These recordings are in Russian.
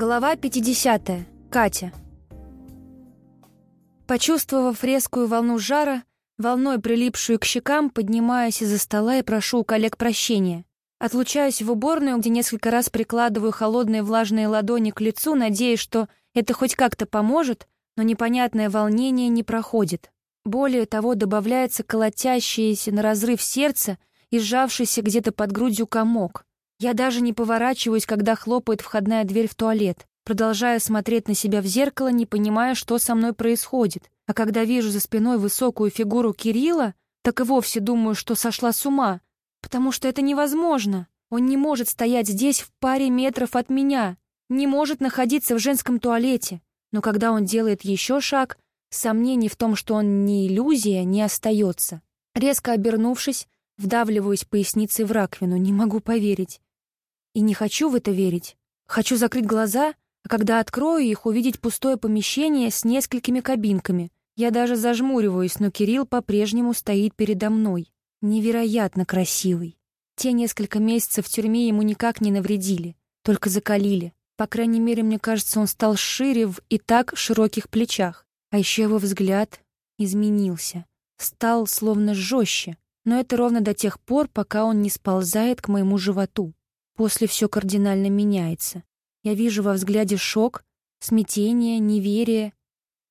Глава 50. Катя. Почувствовав резкую волну жара, волной прилипшую к щекам, поднимаюсь из-за стола и прошу у коллег прощения. Отлучаюсь в уборную, где несколько раз прикладываю холодные влажные ладони к лицу, надеясь, что это хоть как-то поможет, но непонятное волнение не проходит. Более того, добавляется колотящееся на разрыв сердце и сжавшийся где-то под грудью комок. Я даже не поворачиваюсь, когда хлопает входная дверь в туалет, продолжая смотреть на себя в зеркало, не понимая, что со мной происходит. А когда вижу за спиной высокую фигуру Кирилла, так и вовсе думаю, что сошла с ума, потому что это невозможно. Он не может стоять здесь в паре метров от меня, не может находиться в женском туалете. Но когда он делает еще шаг, сомнений в том, что он не иллюзия, не остается. Резко обернувшись, вдавливаюсь поясницей в раковину, не могу поверить. И не хочу в это верить. Хочу закрыть глаза, а когда открою их, увидеть пустое помещение с несколькими кабинками. Я даже зажмуриваюсь, но Кирилл по-прежнему стоит передо мной. Невероятно красивый. Те несколько месяцев в тюрьме ему никак не навредили, только закалили. По крайней мере, мне кажется, он стал шире в и так широких плечах. А еще его взгляд изменился. Стал словно жестче. Но это ровно до тех пор, пока он не сползает к моему животу. После все кардинально меняется. Я вижу во взгляде шок, смятение, неверие.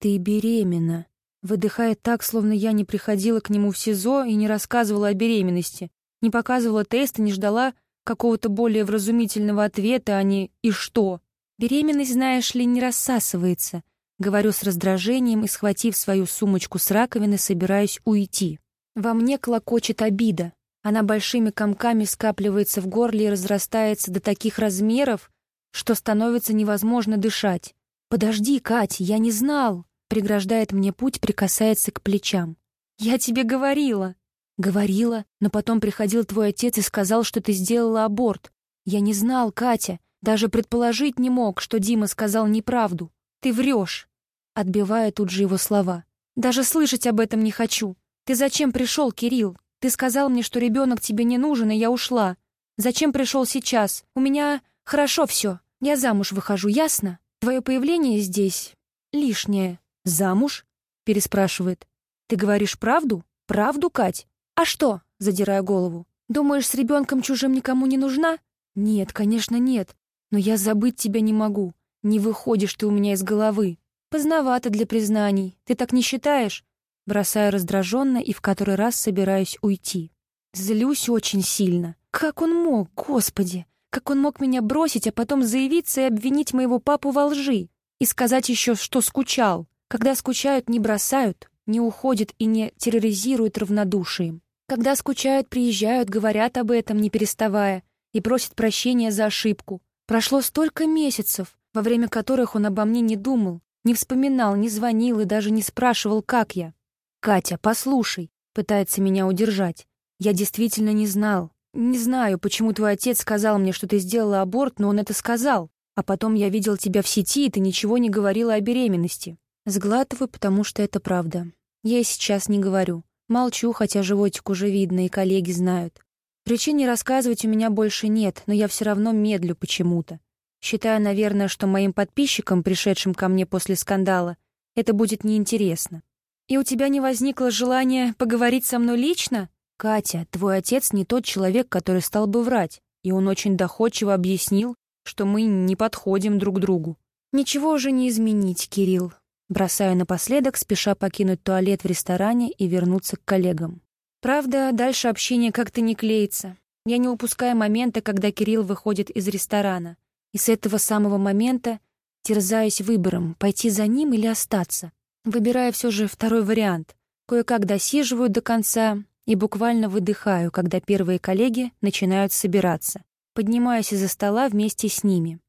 «Ты беременна», выдыхает так, словно я не приходила к нему в СИЗО и не рассказывала о беременности, не показывала тест и не ждала какого-то более вразумительного ответа, а не «и что?». Беременность, знаешь ли, не рассасывается. Говорю с раздражением и, схватив свою сумочку с раковины, собираюсь уйти. Во мне клокочет обида. Она большими комками скапливается в горле и разрастается до таких размеров, что становится невозможно дышать. «Подожди, Кать, я не знал!» Преграждает мне путь, прикасается к плечам. «Я тебе говорила!» «Говорила, но потом приходил твой отец и сказал, что ты сделала аборт. Я не знал, Катя, даже предположить не мог, что Дима сказал неправду. Ты врешь!» Отбивая тут же его слова. «Даже слышать об этом не хочу. Ты зачем пришел, Кирилл? Ты сказал мне, что ребенок тебе не нужен, и я ушла. Зачем пришел сейчас? У меня хорошо все. Я замуж выхожу, ясно? Твое появление здесь лишнее. Замуж? переспрашивает. Ты говоришь правду? Правду, Кать? А что? задирая голову. Думаешь, с ребенком чужим никому не нужна? Нет, конечно, нет. Но я забыть тебя не могу. Не выходишь ты у меня из головы. Поздновато для признаний. Ты так не считаешь? Бросаю раздраженно и в который раз собираюсь уйти. Злюсь очень сильно. Как он мог, господи? Как он мог меня бросить, а потом заявиться и обвинить моего папу во лжи? И сказать еще, что скучал. Когда скучают, не бросают, не уходят и не терроризируют равнодушием. Когда скучают, приезжают, говорят об этом, не переставая, и просят прощения за ошибку. Прошло столько месяцев, во время которых он обо мне не думал, не вспоминал, не звонил и даже не спрашивал, как я. «Катя, послушай», — пытается меня удержать. «Я действительно не знал. Не знаю, почему твой отец сказал мне, что ты сделала аборт, но он это сказал. А потом я видел тебя в сети, и ты ничего не говорила о беременности». Сглатываю, потому что это правда. Я и сейчас не говорю. Молчу, хотя животик уже видно, и коллеги знают. Причин не рассказывать у меня больше нет, но я все равно медлю почему-то. Считаю, наверное, что моим подписчикам, пришедшим ко мне после скандала, это будет неинтересно. И у тебя не возникло желания поговорить со мной лично? Катя, твой отец не тот человек, который стал бы врать, и он очень доходчиво объяснил, что мы не подходим друг другу. Ничего уже не изменить, Кирилл. Бросаю напоследок, спеша покинуть туалет в ресторане и вернуться к коллегам. Правда, дальше общение как-то не клеится. Я не упускаю момента, когда Кирилл выходит из ресторана. И с этого самого момента терзаюсь выбором, пойти за ним или остаться выбирая все же второй вариант. Кое-как досиживаю до конца и буквально выдыхаю, когда первые коллеги начинают собираться. Поднимаюсь из-за стола вместе с ними.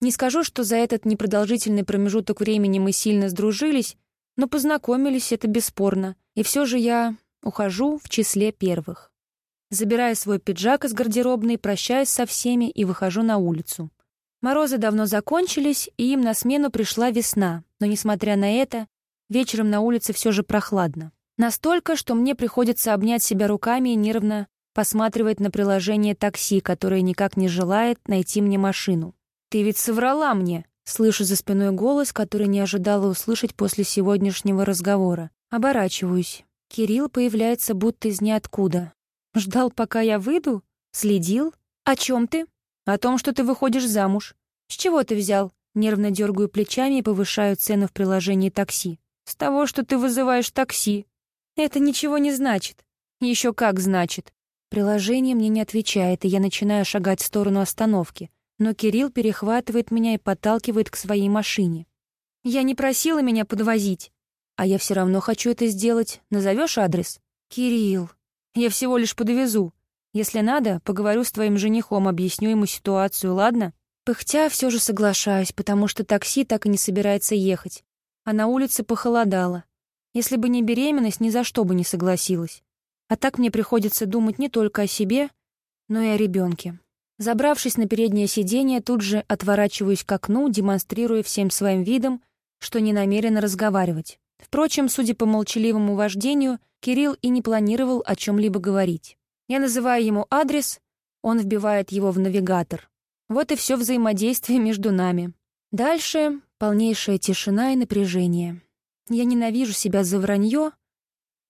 Не скажу, что за этот непродолжительный промежуток времени мы сильно сдружились, но познакомились это бесспорно, и все же я ухожу в числе первых. Забираю свой пиджак из гардеробной, прощаюсь со всеми и выхожу на улицу. Морозы давно закончились, и им на смену пришла весна, но, несмотря на это, Вечером на улице все же прохладно. Настолько, что мне приходится обнять себя руками и нервно посматривать на приложение такси, которое никак не желает найти мне машину. «Ты ведь соврала мне», — Слышу за спиной голос, который не ожидала услышать после сегодняшнего разговора. Оборачиваюсь. Кирилл появляется будто из ниоткуда. Ждал, пока я выйду? Следил? О чем ты? О том, что ты выходишь замуж. С чего ты взял? Нервно дергаю плечами и повышаю цену в приложении такси. С того, что ты вызываешь такси. Это ничего не значит. Еще как значит. Приложение мне не отвечает, и я начинаю шагать в сторону остановки но Кирилл перехватывает меня и подталкивает к своей машине. «Я не просила меня подвозить. А я все равно хочу это сделать. Назовешь адрес?» «Кирилл, я всего лишь подвезу. Если надо, поговорю с твоим женихом, объясню ему ситуацию, ладно?» Пыхтя все же соглашаюсь, потому что такси так и не собирается ехать. А на улице похолодало. Если бы не беременность, ни за что бы не согласилась. А так мне приходится думать не только о себе, но и о ребенке. Забравшись на переднее сиденье, тут же отворачиваюсь к окну, демонстрируя всем своим видом, что не намерена разговаривать. Впрочем, судя по молчаливому вождению, Кирилл и не планировал о чем-либо говорить. Я называю ему адрес, он вбивает его в навигатор. Вот и все взаимодействие между нами. Дальше полнейшая тишина и напряжение. Я ненавижу себя за вранье,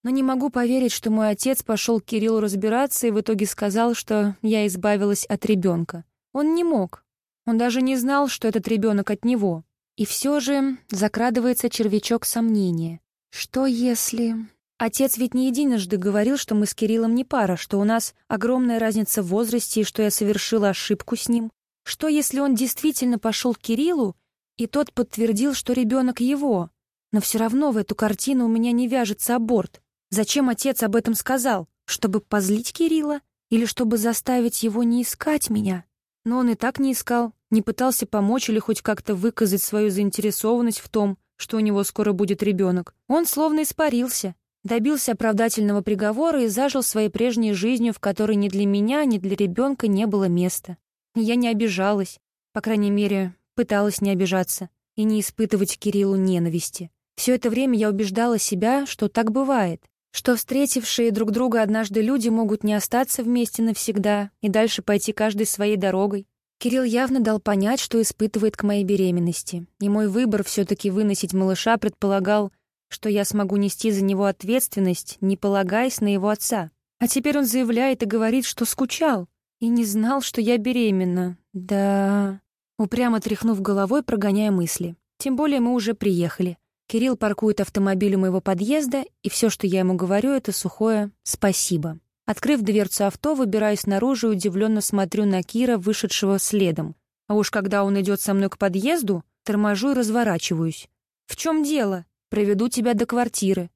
но не могу поверить, что мой отец пошел к Кириллу разбираться и в итоге сказал, что я избавилась от ребенка. Он не мог. Он даже не знал, что этот ребенок от него. И все же закрадывается червячок сомнения. Что если... Отец ведь не единожды говорил, что мы с Кириллом не пара, что у нас огромная разница в возрасте и что я совершила ошибку с ним. Что если он действительно пошел к Кириллу, и тот подтвердил, что ребенок его? Но все равно в эту картину у меня не вяжется аборт. Зачем отец об этом сказал? Чтобы позлить Кирилла? Или чтобы заставить его не искать меня? Но он и так не искал, не пытался помочь или хоть как-то выказать свою заинтересованность в том, что у него скоро будет ребенок. Он словно испарился, добился оправдательного приговора и зажил своей прежней жизнью, в которой ни для меня, ни для ребенка не было места. Я не обижалась, по крайней мере, пыталась не обижаться и не испытывать Кириллу ненависти. Все это время я убеждала себя, что так бывает, что встретившие друг друга однажды люди могут не остаться вместе навсегда и дальше пойти каждой своей дорогой. Кирилл явно дал понять, что испытывает к моей беременности, и мой выбор все-таки выносить малыша предполагал, что я смогу нести за него ответственность, не полагаясь на его отца. А теперь он заявляет и говорит, что скучал, и не знал, что я беременна. Да... Упрямо тряхнув головой, прогоняя мысли. Тем более мы уже приехали. Кирилл паркует автомобиль у моего подъезда, и все, что я ему говорю, это сухое «спасибо». Открыв дверцу авто, выбираюсь наружу и удивленно смотрю на Кира, вышедшего следом. А уж когда он идет со мной к подъезду, торможу и разворачиваюсь. «В чем дело? Проведу тебя до квартиры».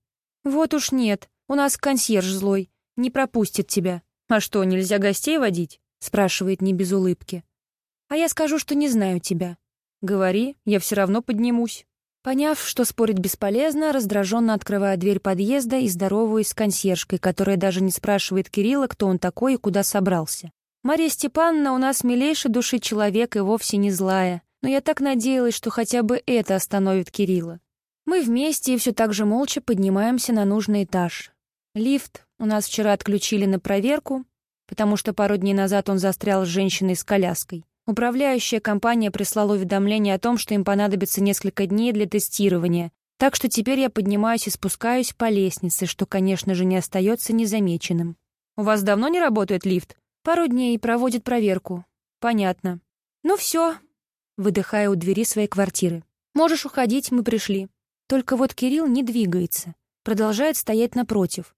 «Вот уж нет, у нас консьерж злой, не пропустит тебя». «А что, нельзя гостей водить?» — спрашивает не без улыбки. «А я скажу, что не знаю тебя». «Говори, я все равно поднимусь». Поняв, что спорить бесполезно, раздраженно открываю дверь подъезда и здороваюсь с консьержкой, которая даже не спрашивает Кирилла, кто он такой и куда собрался. Мария Степановна у нас милейший души человек и вовсе не злая, но я так надеялась, что хотя бы это остановит Кирилла. Мы вместе и все так же молча поднимаемся на нужный этаж. Лифт у нас вчера отключили на проверку, потому что пару дней назад он застрял с женщиной с коляской. Управляющая компания прислала уведомление о том, что им понадобится несколько дней для тестирования, так что теперь я поднимаюсь и спускаюсь по лестнице, что, конечно же, не остается незамеченным. «У вас давно не работает лифт?» «Пару дней проводит проверку». «Понятно». «Ну все», — выдыхая у двери своей квартиры. «Можешь уходить, мы пришли». Только вот Кирилл не двигается, продолжает стоять напротив.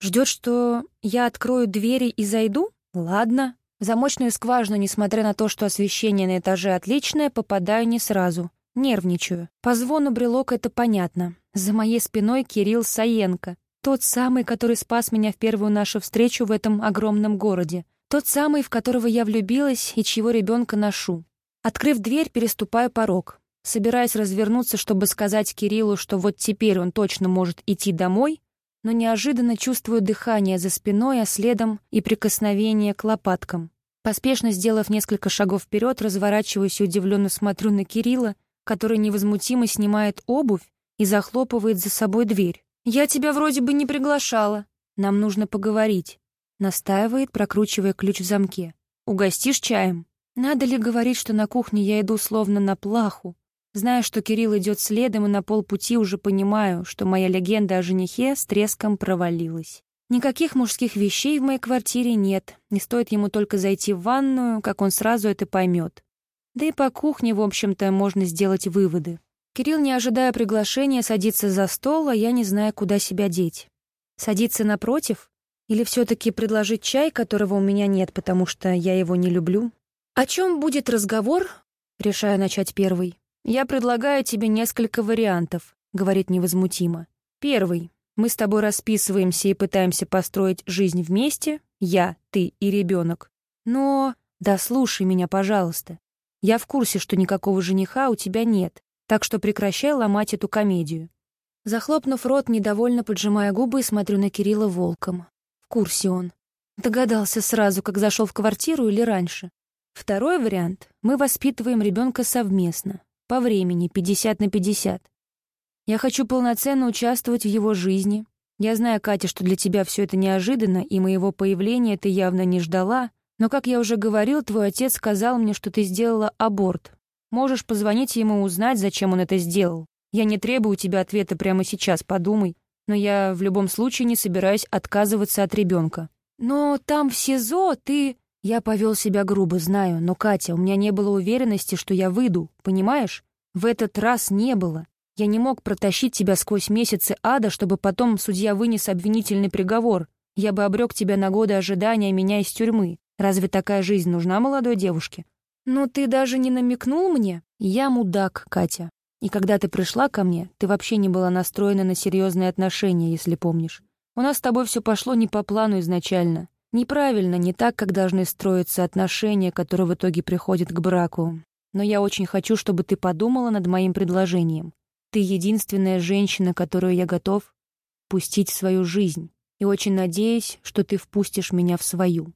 Ждет, что я открою двери и зайду? Ладно. В замочную скважину, несмотря на то, что освещение на этаже отличное, попадаю не сразу. Нервничаю. По звону брелок это понятно. За моей спиной Кирилл Саенко. Тот самый, который спас меня в первую нашу встречу в этом огромном городе. Тот самый, в которого я влюбилась и чьего ребенка ношу. Открыв дверь, переступаю порог. Собираясь развернуться, чтобы сказать Кириллу, что вот теперь он точно может идти домой, но неожиданно чувствую дыхание за спиной, а следом и прикосновение к лопаткам. Поспешно сделав несколько шагов вперед, разворачиваюсь и удивленно смотрю на Кирилла, который невозмутимо снимает обувь и захлопывает за собой дверь. «Я тебя вроде бы не приглашала. Нам нужно поговорить», — настаивает, прокручивая ключ в замке. «Угостишь чаем?» Надо ли говорить, что на кухне я иду словно на плаху? Зная, что Кирилл идет следом, и на полпути уже понимаю, что моя легенда о женихе с треском провалилась. Никаких мужских вещей в моей квартире нет, не стоит ему только зайти в ванную, как он сразу это поймет. Да и по кухне, в общем-то, можно сделать выводы. Кирилл, не ожидая приглашения, садится за стол, а я не знаю, куда себя деть. Садиться напротив? Или все-таки предложить чай, которого у меня нет, потому что я его не люблю? О чем будет разговор? Решаю начать первый. Я предлагаю тебе несколько вариантов, говорит невозмутимо. Первый. Мы с тобой расписываемся и пытаемся построить жизнь вместе, я, ты и ребенок. Но... Да слушай меня, пожалуйста. Я в курсе, что никакого жениха у тебя нет, так что прекращай ломать эту комедию. Захлопнув рот, недовольно поджимая губы, смотрю на Кирилла волком. В курсе он. Догадался сразу, как зашел в квартиру или раньше. Второй вариант. Мы воспитываем ребенка совместно. По времени, 50 на 50. Я хочу полноценно участвовать в его жизни. Я знаю, Катя, что для тебя все это неожиданно, и моего появления ты явно не ждала, но, как я уже говорил, твой отец сказал мне, что ты сделала аборт. Можешь позвонить ему узнать, зачем он это сделал. Я не требую у тебя ответа прямо сейчас, подумай. Но я в любом случае не собираюсь отказываться от ребенка. Но там в СИЗО ты... Я повел себя грубо, знаю, но, Катя, у меня не было уверенности, что я выйду, понимаешь? В этот раз не было. Я не мог протащить тебя сквозь месяцы ада, чтобы потом судья вынес обвинительный приговор. Я бы обрек тебя на годы ожидания меня из тюрьмы. Разве такая жизнь нужна молодой девушке? Ну, ты даже не намекнул мне? Я мудак, Катя. И когда ты пришла ко мне, ты вообще не была настроена на серьезные отношения, если помнишь. У нас с тобой все пошло не по плану изначально. Неправильно, не так, как должны строиться отношения, которые в итоге приходят к браку. Но я очень хочу, чтобы ты подумала над моим предложением. Ты единственная женщина, которую я готов пустить в свою жизнь, и очень надеюсь, что ты впустишь меня в свою.